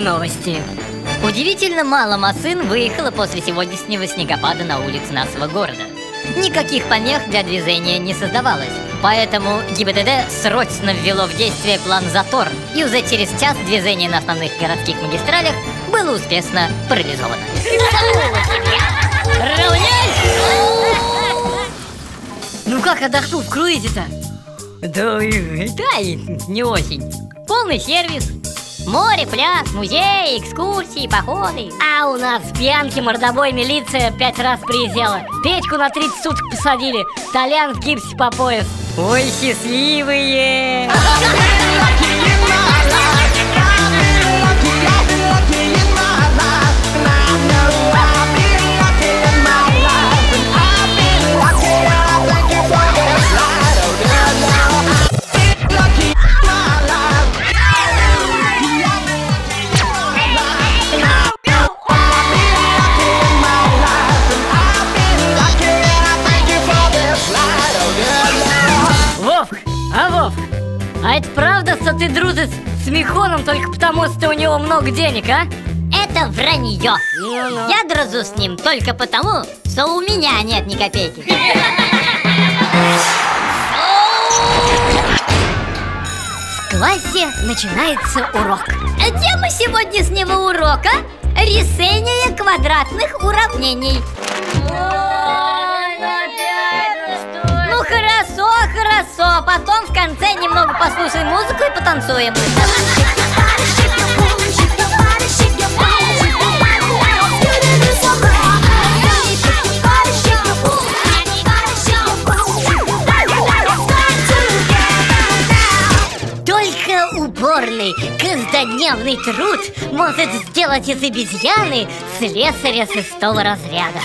новости. Удивительно мало машин выехало после сегодняшнего снегопада на улицы нашего города. Никаких помех для движения не создавалось. Поэтому ГИБДД срочно ввело в действие план «Затор», и уже через час движение на основных городских магистралях было успешно парализовано. Ну как отдохнул в круизе-то? Да, и- да, не очень. Полный сервис. Море, пляж, музеи, экскурсии, походы. А у нас в пьянке мордобой милиция пять раз приезжала. Петьку на 30 суток посадили. Толян в гипсе по пояс. Ой, счастливые! а это правда, что ты дружишь с Михоном только потому, что у него много денег, а? Это вранье. Я дружу с ним только потому, что у меня нет ни копейки. В классе начинается урок. А тема сегодняшнего урока – решение квадратных уравнений. Ну хорошо, хорошо. Потом в конце немного послушаем музыку и потанцуем. Только упорный, каждодневный труд может сделать из обезьяны слесаря шестого разряда.